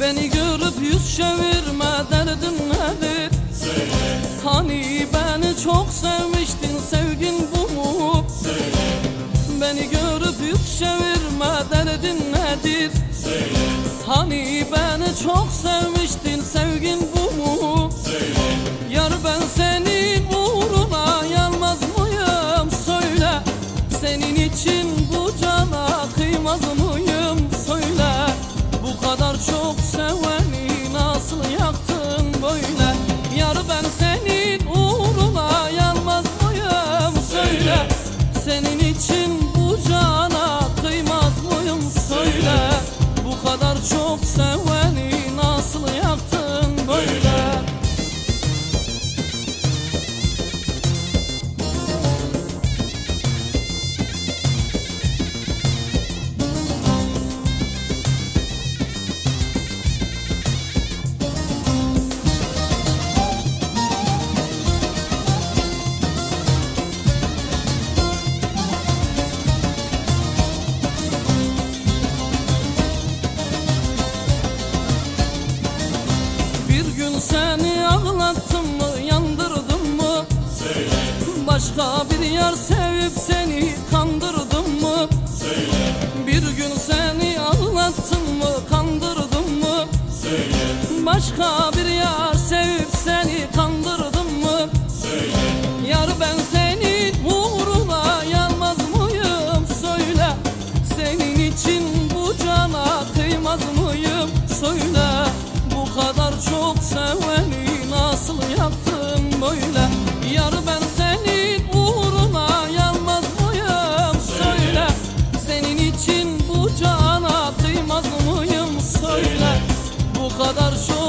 Beni görüp yüz çevirme derdin nedir? Söyle. Hani beni çok sev Başka bir yar sevip seni kandırdım mı? Söyle, Bir gün seni anlattım mı? Kandırdım mı? söyle, Başka bir yar sevip seni kandırdım mı? söyle, Yar ben senin uğruna yanmaz mıyım? Söyle senin için bu cana kıymaz mıyım? Söyle bu kadar çok seveni nasıl yaptın böyle? kadar şu